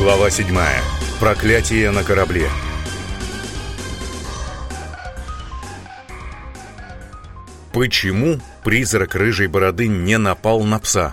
Глава 7. Проклятие на корабле. Почему призрак рыжей бороды не напал на пса?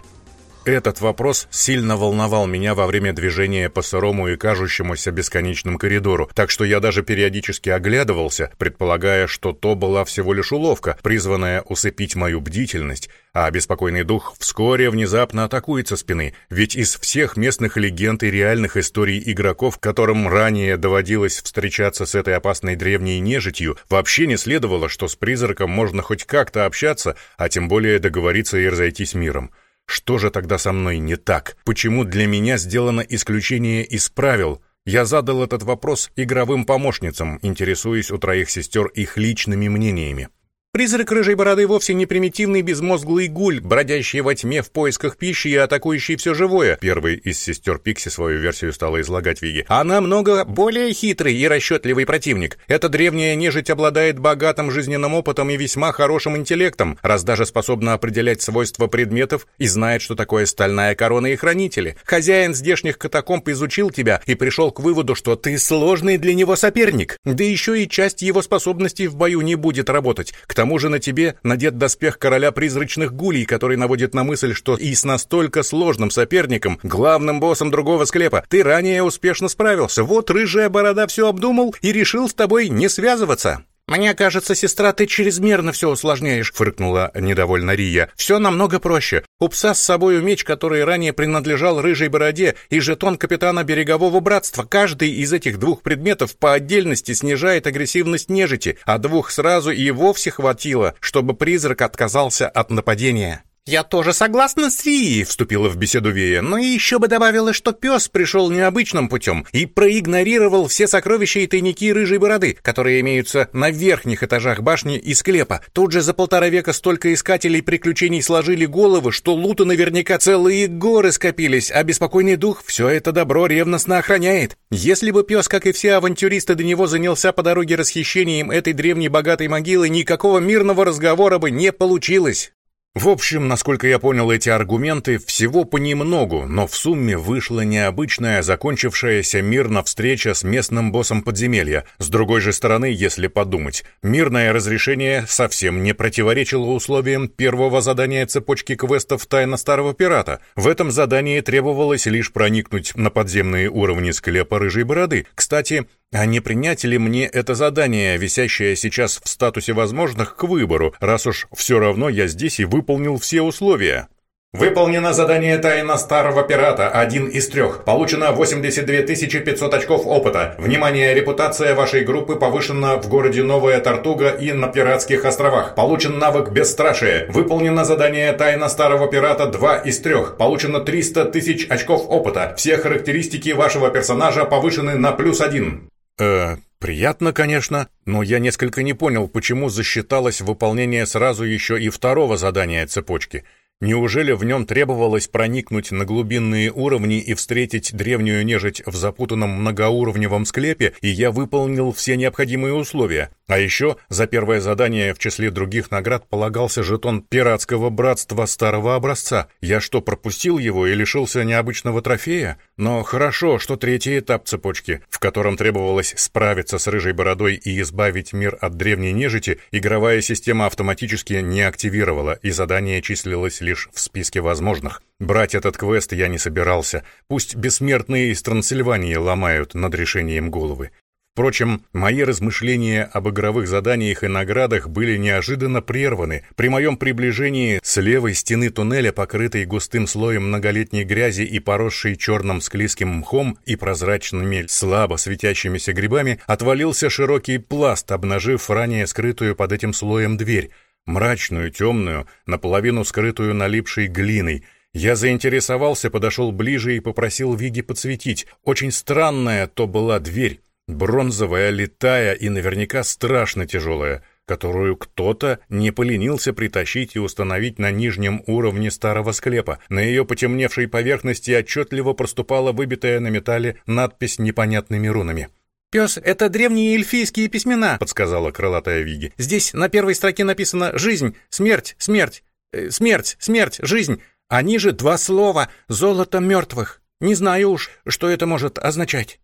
Этот вопрос сильно волновал меня во время движения по сырому и кажущемуся бесконечному коридору, так что я даже периодически оглядывался, предполагая, что то была всего лишь уловка, призванная усыпить мою бдительность, а беспокойный дух вскоре внезапно атакует со спины, ведь из всех местных легенд и реальных историй игроков, которым ранее доводилось встречаться с этой опасной древней нежитью, вообще не следовало, что с призраком можно хоть как-то общаться, а тем более договориться и разойтись миром. Что же тогда со мной не так? Почему для меня сделано исключение из правил? Я задал этот вопрос игровым помощницам, интересуясь у троих сестер их личными мнениями. Призрак рыжей бороды вовсе не примитивный безмозглый гуль, бродящий во тьме в поисках пищи и атакующий все живое. Первый из сестер Пикси свою версию стала излагать Виги. Она много более хитрый и расчетливый противник. Эта древняя нежить обладает богатым жизненным опытом и весьма хорошим интеллектом, раз даже способна определять свойства предметов и знает, что такое стальная корона и хранители. Хозяин здешних катакомб изучил тебя и пришел к выводу, что ты сложный для него соперник. Да еще и часть его способностей в бою не будет работать. К тому тому же на тебе надет доспех короля призрачных гулей, который наводит на мысль, что и с настолько сложным соперником, главным боссом другого склепа, ты ранее успешно справился. Вот рыжая борода все обдумал и решил с тобой не связываться. «Мне кажется, сестра, ты чрезмерно все усложняешь», — фыркнула недовольно Рия. «Все намного проще. У пса с собой меч, который ранее принадлежал рыжей бороде, и жетон капитана берегового братства. Каждый из этих двух предметов по отдельности снижает агрессивность нежити, а двух сразу и вовсе хватило, чтобы призрак отказался от нападения». «Я тоже согласна с Рией», — вступила в беседу Вея, но еще бы добавила, что пес пришел необычным путем и проигнорировал все сокровища и тайники рыжей бороды, которые имеются на верхних этажах башни и склепа. Тут же за полтора века столько искателей приключений сложили головы, что лута наверняка целые горы скопились, а беспокойный дух все это добро ревностно охраняет. Если бы пес, как и все авантюристы до него, занялся по дороге расхищением этой древней богатой могилы, никакого мирного разговора бы не получилось. В общем, насколько я понял эти аргументы, всего понемногу, но в сумме вышла необычная, закончившаяся мирно встреча с местным боссом подземелья. С другой же стороны, если подумать, мирное разрешение совсем не противоречило условиям первого задания цепочки квестов «Тайна старого пирата». В этом задании требовалось лишь проникнуть на подземные уровни склепа Рыжей Бороды. Кстати, а не принять ли мне это задание, висящее сейчас в статусе возможных, к выбору, раз уж все равно я здесь и выполнил все условия? Выполнено задание «Тайна старого пирата» один из трех. Получено 82 500 очков опыта. Внимание, репутация вашей группы повышена в городе Новая Тартуга и на Пиратских островах. Получен навык «Бесстрашие». Выполнено задание «Тайна старого пирата» два из трех. Получено 300 тысяч очков опыта. Все характеристики вашего персонажа повышены на плюс один. Э, приятно, конечно, но я несколько не понял, почему засчиталось выполнение сразу еще и второго задания цепочки — Неужели в нем требовалось проникнуть на глубинные уровни и встретить древнюю нежить в запутанном многоуровневом склепе, и я выполнил все необходимые условия? А еще за первое задание в числе других наград полагался жетон пиратского братства старого образца. Я что, пропустил его и лишился необычного трофея? Но хорошо, что третий этап цепочки, в котором требовалось справиться с рыжей бородой и избавить мир от древней нежити, игровая система автоматически не активировала, и задание числилось лишь в списке возможных. Брать этот квест я не собирался. Пусть бессмертные из Трансильвании ломают над решением головы. Впрочем, мои размышления об игровых заданиях и наградах были неожиданно прерваны. При моем приближении с левой стены туннеля, покрытой густым слоем многолетней грязи и поросшей черным склизким мхом и прозрачными, слабо светящимися грибами, отвалился широкий пласт, обнажив ранее скрытую под этим слоем дверь мрачную, темную, наполовину скрытую налипшей глиной. Я заинтересовался, подошел ближе и попросил Виги подсветить. Очень странная то была дверь, бронзовая, летая и наверняка страшно тяжелая, которую кто-то не поленился притащить и установить на нижнем уровне старого склепа. На ее потемневшей поверхности отчетливо проступала выбитая на металле надпись непонятными рунами. «Пес — это древние эльфийские письмена», — подсказала крылатая Виги. «Здесь на первой строке написано «жизнь», «смерть», «смерть», э, «смерть», «смерть», «жизнь». Они же два слова «золото мертвых». Не знаю уж, что это может означать».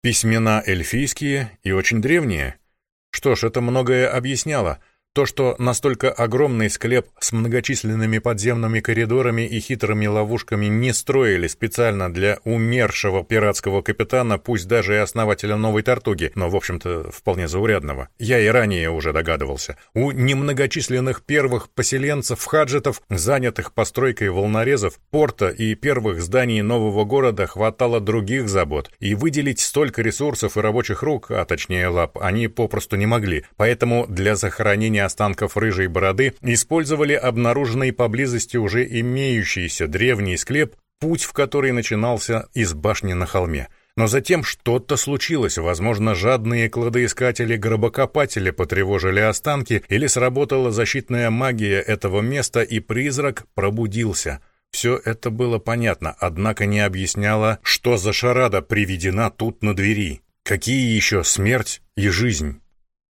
Письмена эльфийские и очень древние. Что ж, это многое объясняло. То, что настолько огромный склеп с многочисленными подземными коридорами и хитрыми ловушками не строили специально для умершего пиратского капитана, пусть даже и основателя Новой Тартуги, но, в общем-то, вполне заурядного. Я и ранее уже догадывался. У немногочисленных первых поселенцев-хаджетов, занятых постройкой волнорезов, порта и первых зданий нового города хватало других забот, и выделить столько ресурсов и рабочих рук, а точнее лап, они попросту не могли. Поэтому для захоронения останков рыжей бороды использовали обнаруженный поблизости уже имеющийся древний склеп, путь в который начинался из башни на холме. Но затем что-то случилось, возможно, жадные кладоискатели-гробокопатели потревожили останки, или сработала защитная магия этого места, и призрак пробудился. Все это было понятно, однако не объясняло, что за шарада приведена тут на двери. Какие еще смерть и жизнь?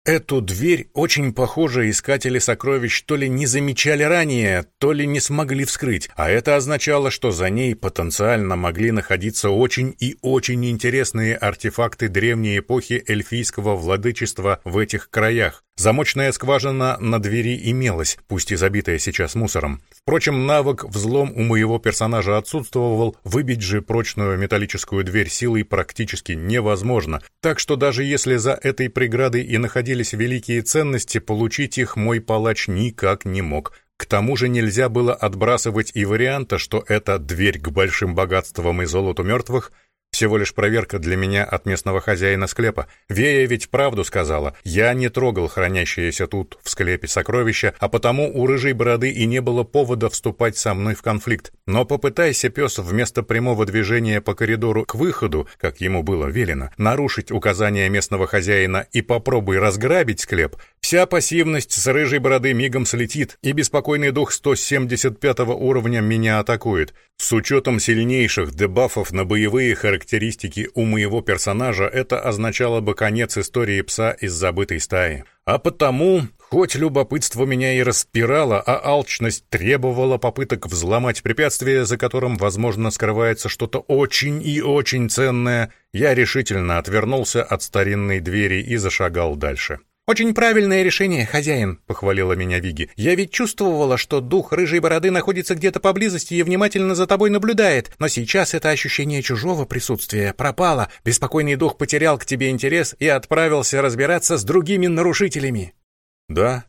Эту дверь очень похоже искатели сокровищ то ли не замечали ранее, то ли не смогли вскрыть, а это означало, что за ней потенциально могли находиться очень и очень интересные артефакты древней эпохи эльфийского владычества в этих краях. Замочная скважина на двери имелась, пусть и забитая сейчас мусором. Впрочем, навык взлом у моего персонажа отсутствовал, выбить же прочную металлическую дверь силой практически невозможно, так что даже если за этой преградой и находились великие ценности, получить их мой палач никак не мог. К тому же нельзя было отбрасывать и варианта, что это дверь к большим богатствам и золоту мертвых — всего лишь проверка для меня от местного хозяина склепа. Вея ведь правду сказала. Я не трогал хранящиеся тут в склепе сокровища, а потому у рыжей бороды и не было повода вступать со мной в конфликт. Но попытайся пес вместо прямого движения по коридору к выходу, как ему было велено, нарушить указания местного хозяина и попробуй разграбить склеп, вся пассивность с рыжей бороды мигом слетит, и беспокойный дух 175 уровня меня атакует. С учетом сильнейших дебафов на боевые характеристики у моего персонажа это означало бы конец истории пса из забытой стаи. А потому, хоть любопытство меня и распирало, а алчность требовала попыток взломать препятствие, за которым, возможно, скрывается что-то очень и очень ценное, я решительно отвернулся от старинной двери и зашагал дальше. «Очень правильное решение, хозяин», — похвалила меня Виги. «Я ведь чувствовала, что дух рыжей бороды находится где-то поблизости и внимательно за тобой наблюдает. Но сейчас это ощущение чужого присутствия пропало. Беспокойный дух потерял к тебе интерес и отправился разбираться с другими нарушителями». «Да,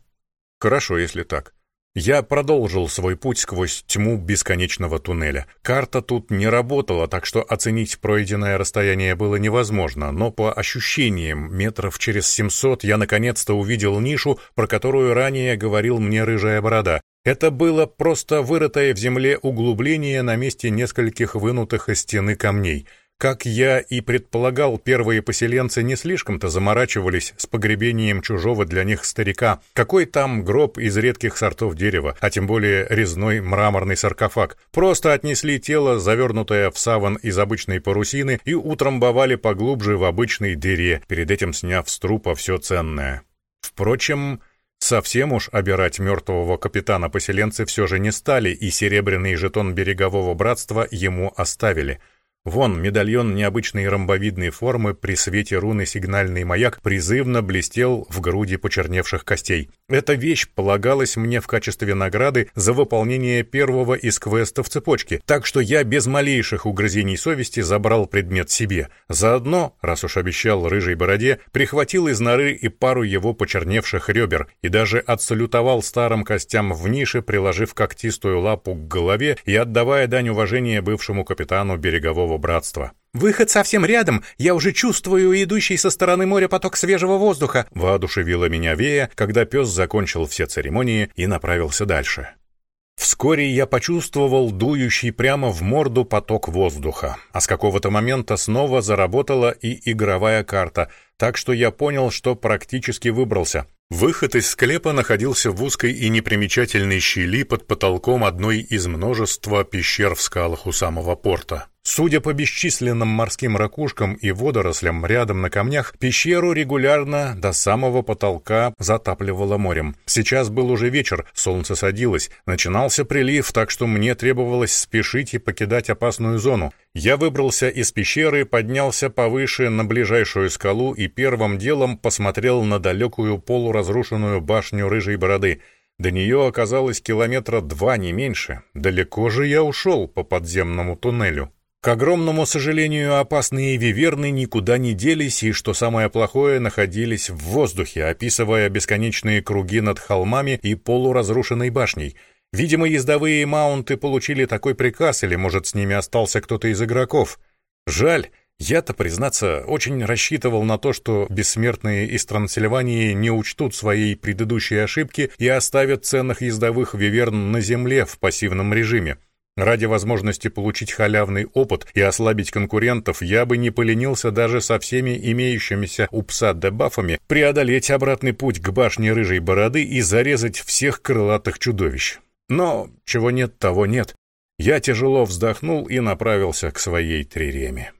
хорошо, если так. Я продолжил свой путь сквозь тьму бесконечного туннеля. Карта тут не работала, так что оценить пройденное расстояние было невозможно, но по ощущениям метров через 700 я наконец-то увидел нишу, про которую ранее говорил мне рыжая борода. Это было просто вырытое в земле углубление на месте нескольких вынутых из стены камней — как я и предполагал, первые поселенцы не слишком-то заморачивались с погребением чужого для них старика. Какой там гроб из редких сортов дерева, а тем более резной мраморный саркофаг. Просто отнесли тело, завернутое в саван из обычной парусины, и утрамбовали поглубже в обычной дыре, перед этим сняв с трупа все ценное. Впрочем, Совсем уж обирать мертвого капитана поселенцы все же не стали, и серебряный жетон берегового братства ему оставили — Вон, медальон необычной ромбовидной формы при свете руны сигнальный маяк призывно блестел в груди почерневших костей. Эта вещь полагалась мне в качестве награды за выполнение первого из квестов цепочки, так что я без малейших угрызений совести забрал предмет себе. Заодно, раз уж обещал рыжей бороде, прихватил из норы и пару его почерневших ребер и даже отсалютовал старым костям в нише, приложив когтистую лапу к голове и отдавая дань уважения бывшему капитану берегового морского братства. «Выход совсем рядом! Я уже чувствую идущий со стороны моря поток свежего воздуха!» Воодушевила меня Вея, когда пес закончил все церемонии и направился дальше. Вскоре я почувствовал дующий прямо в морду поток воздуха, а с какого-то момента снова заработала и игровая карта, так что я понял, что практически выбрался. Выход из склепа находился в узкой и непримечательной щели под потолком одной из множества пещер в скалах у самого порта. Судя по бесчисленным морским ракушкам и водорослям рядом на камнях, пещеру регулярно до самого потолка затапливало морем. Сейчас был уже вечер, солнце садилось, начинался прилив, так что мне требовалось спешить и покидать опасную зону. Я выбрался из пещеры, поднялся повыше на ближайшую скалу и первым делом посмотрел на далекую полуразрушенную башню Рыжей Бороды. До нее оказалось километра два, не меньше. Далеко же я ушел по подземному туннелю. К огромному сожалению, опасные виверны никуда не делись и, что самое плохое, находились в воздухе, описывая бесконечные круги над холмами и полуразрушенной башней. Видимо, ездовые маунты получили такой приказ, или, может, с ними остался кто-то из игроков. Жаль, я-то, признаться, очень рассчитывал на то, что бессмертные из Трансильвании не учтут своей предыдущей ошибки и оставят ценных ездовых виверн на земле в пассивном режиме. Ради возможности получить халявный опыт и ослабить конкурентов, я бы не поленился даже со всеми имеющимися у пса дебафами преодолеть обратный путь к башне Рыжей Бороды и зарезать всех крылатых чудовищ. Но чего нет, того нет. Я тяжело вздохнул и направился к своей триреме.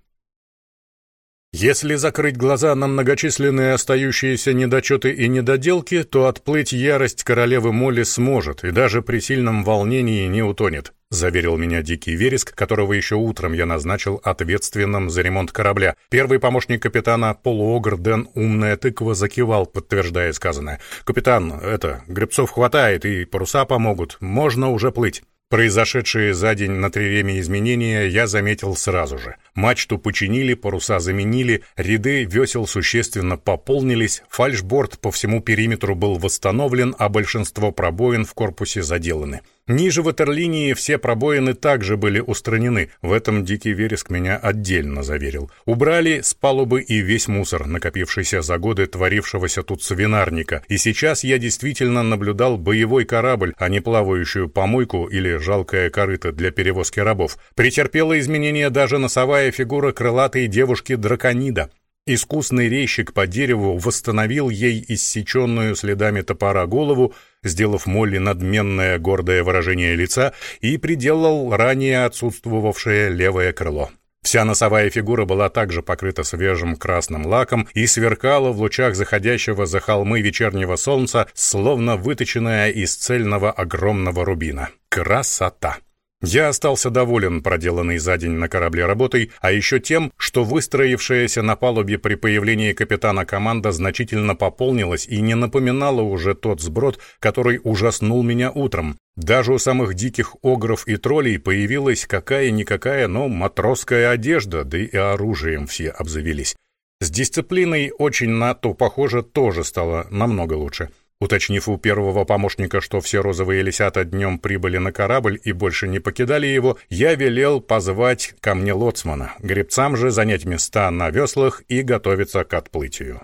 Если закрыть глаза на многочисленные остающиеся недочеты и недоделки, то отплыть ярость королевы Молли сможет и даже при сильном волнении не утонет, заверил меня Дикий Вереск, которого еще утром я назначил ответственным за ремонт корабля. Первый помощник капитана полуогр Дэн Умная Тыква закивал, подтверждая сказанное. «Капитан, это, гребцов хватает и паруса помогут, можно уже плыть». Произошедшие за день на Триреме изменения я заметил сразу же. Мачту починили, паруса заменили, ряды весел существенно пополнились, фальшборд по всему периметру был восстановлен, а большинство пробоин в корпусе заделаны. Ниже ватерлинии все пробоины также были устранены. В этом дикий вереск меня отдельно заверил. Убрали с палубы и весь мусор, накопившийся за годы творившегося тут свинарника. И сейчас я действительно наблюдал боевой корабль, а не плавающую помойку или жалкое корыто для перевозки рабов. Претерпела изменения даже носовая фигура крылатой девушки-драконида. Искусный резчик по дереву восстановил ей иссеченную следами топора голову, сделав Молли надменное гордое выражение лица и приделал ранее отсутствовавшее левое крыло. Вся носовая фигура была также покрыта свежим красным лаком и сверкала в лучах заходящего за холмы вечернего солнца, словно выточенная из цельного огромного рубина. Красота! Я остался доволен проделанной за день на корабле работой, а еще тем, что выстроившаяся на палубе при появлении капитана команда значительно пополнилась и не напоминала уже тот сброд, который ужаснул меня утром. Даже у самых диких огров и троллей появилась какая-никакая, но матросская одежда, да и оружием все обзавелись. С дисциплиной очень на то, похоже, тоже стало намного лучше. Уточнив у первого помощника, что все розовые лисята днем прибыли на корабль и больше не покидали его, я велел позвать ко мне лоцмана, гребцам же занять места на веслах и готовиться к отплытию.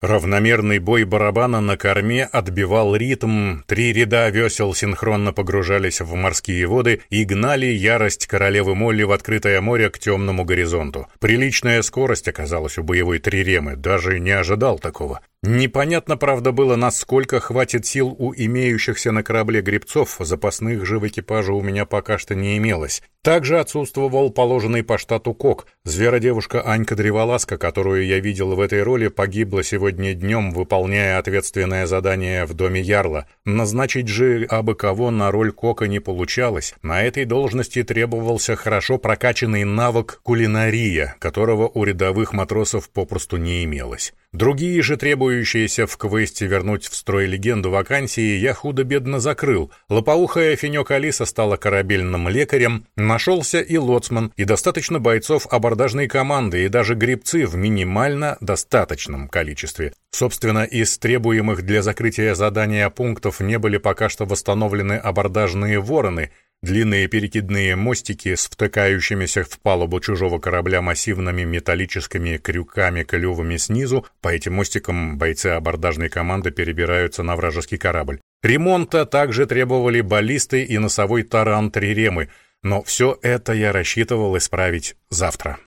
Равномерный бой барабана на корме отбивал ритм, три ряда весел синхронно погружались в морские воды и гнали ярость королевы Молли в открытое море к темному горизонту. Приличная скорость оказалась у боевой триремы, даже не ожидал такого. Непонятно, правда, было, насколько хватит сил у имеющихся на корабле гребцов, запасных же в экипаже у меня пока что не имелось. Также отсутствовал положенный по штату кок. Зверодевушка Анька Древоласка, которую я видел в этой роли, погибла сегодня днем, выполняя ответственное задание в доме Ярла. Назначить же абы кого на роль кока не получалось. На этой должности требовался хорошо прокачанный навык кулинария, которого у рядовых матросов попросту не имелось. Другие же требующиеся в квесте вернуть в строй легенду вакансии я худо-бедно закрыл. Лопоухая Финек Алиса стала корабельным лекарем, нашелся и лоцман, и достаточно бойцов абордажной команды, и даже грибцы в минимально достаточном количестве. Собственно, из требуемых для закрытия задания пунктов не были пока что восстановлены абордажные вороны — Длинные перекидные мостики с втыкающимися в палубу чужого корабля массивными металлическими крюками-клювами снизу, по этим мостикам бойцы абордажной команды перебираются на вражеский корабль. Ремонта также требовали баллисты и носовой таран Триремы, но все это я рассчитывал исправить завтра.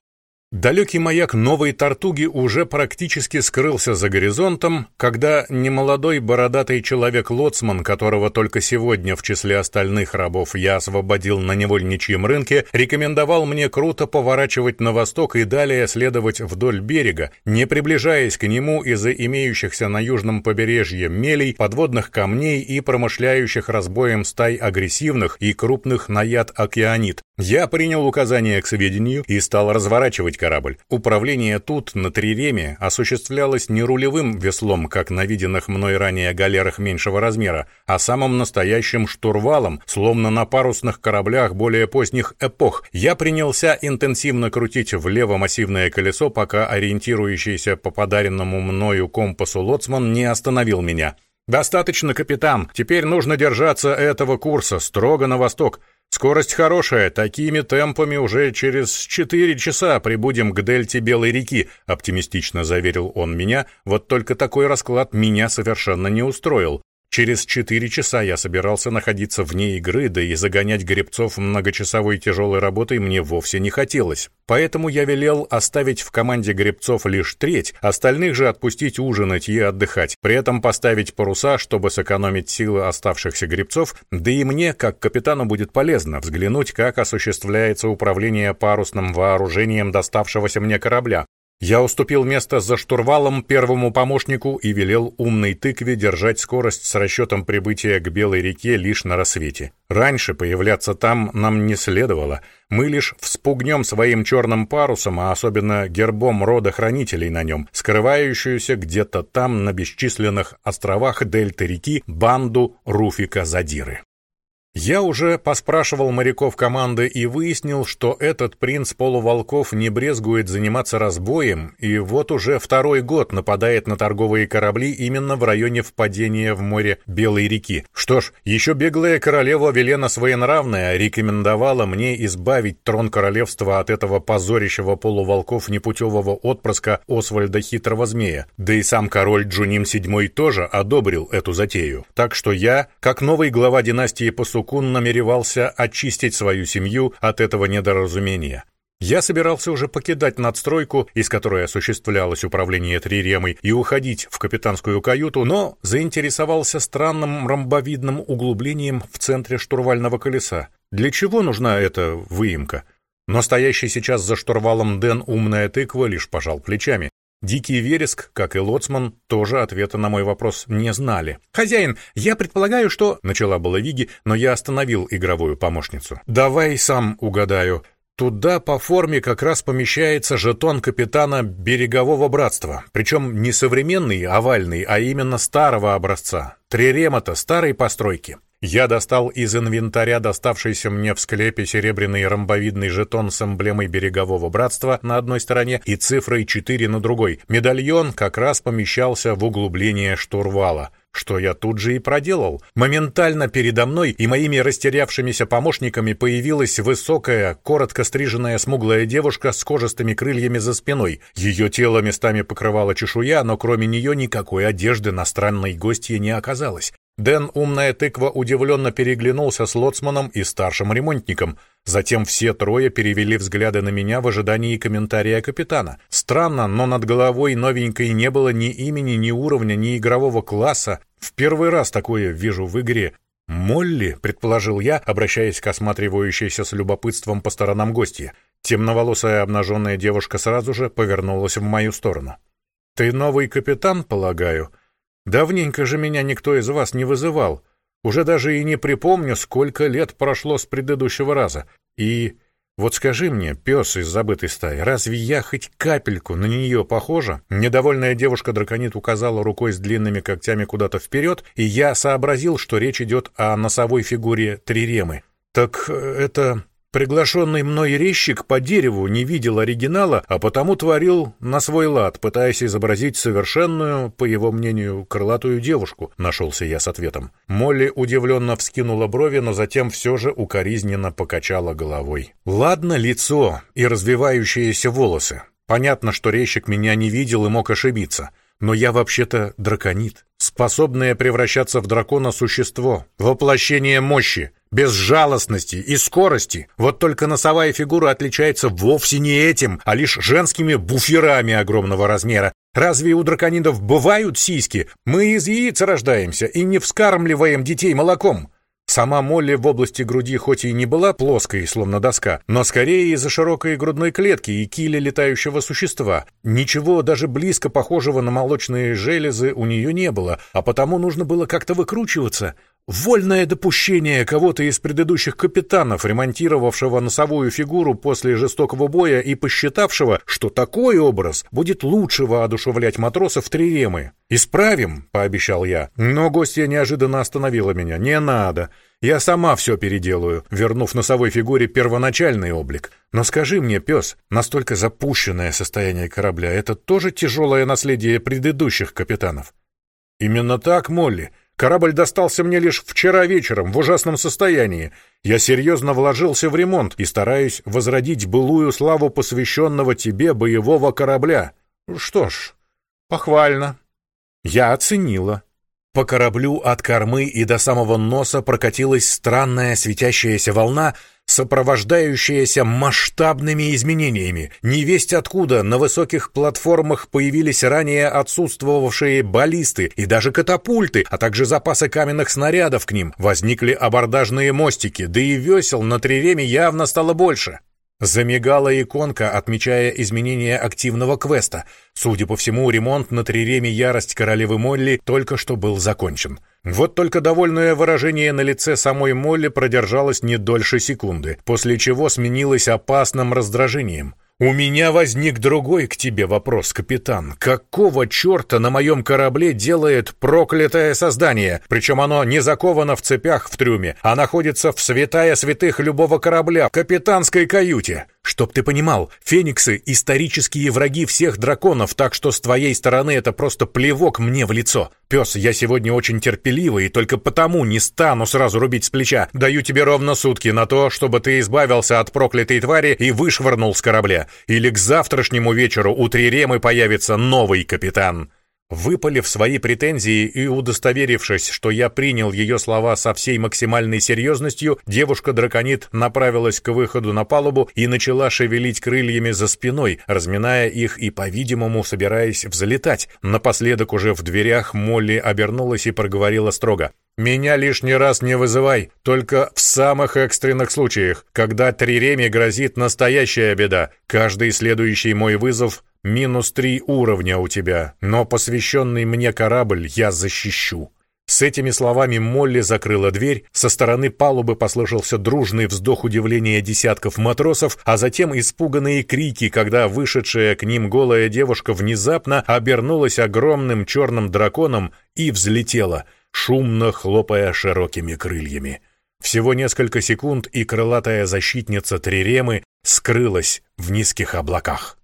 Далекий маяк новой Тартуги уже практически скрылся за горизонтом, когда немолодой бородатый человек-лоцман, которого только сегодня в числе остальных рабов я освободил на невольничьем рынке, рекомендовал мне круто поворачивать на восток и далее следовать вдоль берега, не приближаясь к нему из-за имеющихся на южном побережье мелей, подводных камней и промышляющих разбоем стай агрессивных и крупных на яд океанит. Я принял указание к сведению и стал разворачивать корабль. Управление тут, на Триреме, осуществлялось не рулевым веслом, как на виденных мной ранее галерах меньшего размера, а самым настоящим штурвалом, словно на парусных кораблях более поздних эпох. Я принялся интенсивно крутить влево массивное колесо, пока ориентирующийся по подаренному мною компасу лоцман не остановил меня. «Достаточно, капитан. Теперь нужно держаться этого курса, строго на восток. Скорость хорошая, такими темпами уже через четыре часа прибудем к дельте Белой реки, оптимистично заверил он меня, вот только такой расклад меня совершенно не устроил. Через четыре часа я собирался находиться вне игры, да и загонять гребцов многочасовой тяжелой работой мне вовсе не хотелось. Поэтому я велел оставить в команде гребцов лишь треть, остальных же отпустить ужинать и отдыхать, при этом поставить паруса, чтобы сэкономить силы оставшихся гребцов, да и мне, как капитану, будет полезно взглянуть, как осуществляется управление парусным вооружением доставшегося мне корабля. Я уступил место за штурвалом первому помощнику и велел умной тыкве держать скорость с расчетом прибытия к Белой реке лишь на рассвете. Раньше появляться там нам не следовало. Мы лишь вспугнем своим черным парусом, а особенно гербом рода хранителей на нем, скрывающуюся где-то там на бесчисленных островах дельты реки банду Руфика Задиры. Я уже поспрашивал моряков команды и выяснил, что этот принц полуволков не брезгует заниматься разбоем, и вот уже второй год нападает на торговые корабли именно в районе впадения в море Белой реки. Что ж, еще беглая королева Велена Своенравная рекомендовала мне избавить трон королевства от этого позорищего полуволков непутевого отпрыска Освальда Хитрого Змея. Да и сам король Джуним VII тоже одобрил эту затею. Так что я, как новый глава династии Пасу Сукун намеревался очистить свою семью от этого недоразумения. Я собирался уже покидать надстройку, из которой осуществлялось управление Триремой, и уходить в капитанскую каюту, но заинтересовался странным ромбовидным углублением в центре штурвального колеса. Для чего нужна эта выемка? Но стоящий сейчас за штурвалом Дэн умная тыква лишь пожал плечами. Дикий вереск, как и лоцман, тоже ответа на мой вопрос не знали. «Хозяин, я предполагаю, что...» — начала была Виги, но я остановил игровую помощницу. «Давай сам угадаю. Туда по форме как раз помещается жетон капитана Берегового братства, причем не современный, овальный, а именно старого образца. Трирема-то старой постройки. Я достал из инвентаря доставшийся мне в склепе серебряный ромбовидный жетон с эмблемой берегового братства на одной стороне и цифрой 4 на другой. Медальон как раз помещался в углубление штурвала что я тут же и проделал. Моментально передо мной и моими растерявшимися помощниками появилась высокая, коротко стриженная смуглая девушка с кожистыми крыльями за спиной. Ее тело местами покрывала чешуя, но кроме нее никакой одежды на странной гостье не оказалось. Дэн, умная тыква, удивленно переглянулся с лоцманом и старшим ремонтником. Затем все трое перевели взгляды на меня в ожидании комментария капитана. Странно, но над головой новенькой не было ни имени, ни уровня, ни игрового класса. В первый раз такое вижу в игре. «Молли», — предположил я, обращаясь к осматривающейся с любопытством по сторонам гостья. Темноволосая обнаженная девушка сразу же повернулась в мою сторону. «Ты новый капитан, полагаю?» Давненько же меня никто из вас не вызывал. Уже даже и не припомню, сколько лет прошло с предыдущего раза. И вот скажи мне, пес из забытой стаи, разве я хоть капельку на нее похожа? Недовольная девушка-драконит указала рукой с длинными когтями куда-то вперед, и я сообразил, что речь идет о носовой фигуре Триремы. «Так это Приглашенный мной резчик по дереву не видел оригинала, а потому творил на свой лад, пытаясь изобразить совершенную, по его мнению, крылатую девушку, нашелся я с ответом. Молли удивленно вскинула брови, но затем все же укоризненно покачала головой. «Ладно лицо и развивающиеся волосы. Понятно, что резчик меня не видел и мог ошибиться. Но я вообще-то драконит, способное превращаться в дракона существо, воплощение мощи, безжалостности и скорости. Вот только носовая фигура отличается вовсе не этим, а лишь женскими буферами огромного размера. Разве у драконидов бывают сиськи? Мы из яиц рождаемся и не вскармливаем детей молоком. Сама Молли в области груди хоть и не была плоской, словно доска, но скорее из-за широкой грудной клетки и киля летающего существа. Ничего даже близко похожего на молочные железы у нее не было, а потому нужно было как-то выкручиваться. Вольное допущение кого-то из предыдущих капитанов, ремонтировавшего носовую фигуру после жестокого боя и посчитавшего, что такой образ будет лучше воодушевлять матросов Триремы. «Исправим», — пообещал я, но гостья неожиданно остановила меня. «Не надо. Я сама все переделаю, вернув носовой фигуре первоначальный облик. Но скажи мне, пес, настолько запущенное состояние корабля — это тоже тяжелое наследие предыдущих капитанов?» «Именно так, Молли. Корабль достался мне лишь вчера вечером в ужасном состоянии. Я серьезно вложился в ремонт и стараюсь возродить былую славу посвященного тебе боевого корабля. Что ж, похвально. Я оценила. По кораблю от кормы и до самого носа прокатилась странная светящаяся волна, сопровождающаяся масштабными изменениями. Невесть откуда на высоких платформах появились ранее отсутствовавшие баллисты и даже катапульты, а также запасы каменных снарядов к ним. Возникли абордажные мостики, да и весел на триреме явно стало больше. Замигала иконка, отмечая изменение активного квеста. Судя по всему, ремонт на триреме «Ярость королевы Молли» только что был закончен. Вот только довольное выражение на лице самой Молли продержалось не дольше секунды, после чего сменилось опасным раздражением. «У меня возник другой к тебе вопрос, капитан. Какого черта на моем корабле делает проклятое создание? Причем оно не заковано в цепях в трюме, а находится в святая святых любого корабля, в капитанской каюте. Чтоб ты понимал, фениксы — исторические враги всех драконов, так что с твоей стороны это просто плевок мне в лицо. Пес, я сегодня очень терпеливый и только потому не стану сразу рубить с плеча. Даю тебе ровно сутки на то, чтобы ты избавился от проклятой твари и вышвырнул с корабля. Или к завтрашнему вечеру у Триремы появится новый капитан». Выпалив свои претензии и удостоверившись, что я принял ее слова со всей максимальной серьезностью, девушка-драконит направилась к выходу на палубу и начала шевелить крыльями за спиной, разминая их и, по-видимому, собираясь взлетать. Напоследок уже в дверях Молли обернулась и проговорила строго. «Меня лишний раз не вызывай, только в самых экстренных случаях, когда Триреме грозит настоящая беда. Каждый следующий мой вызов Минус три уровня у тебя, но посвященный мне корабль я защищу». С этими словами Молли закрыла дверь, со стороны палубы послышался дружный вздох удивления десятков матросов, а затем испуганные крики, когда вышедшая к ним голая девушка внезапно обернулась огромным черным драконом и взлетела, шумно хлопая широкими крыльями. Всего несколько секунд, и крылатая защитница Триремы скрылась в низких облаках.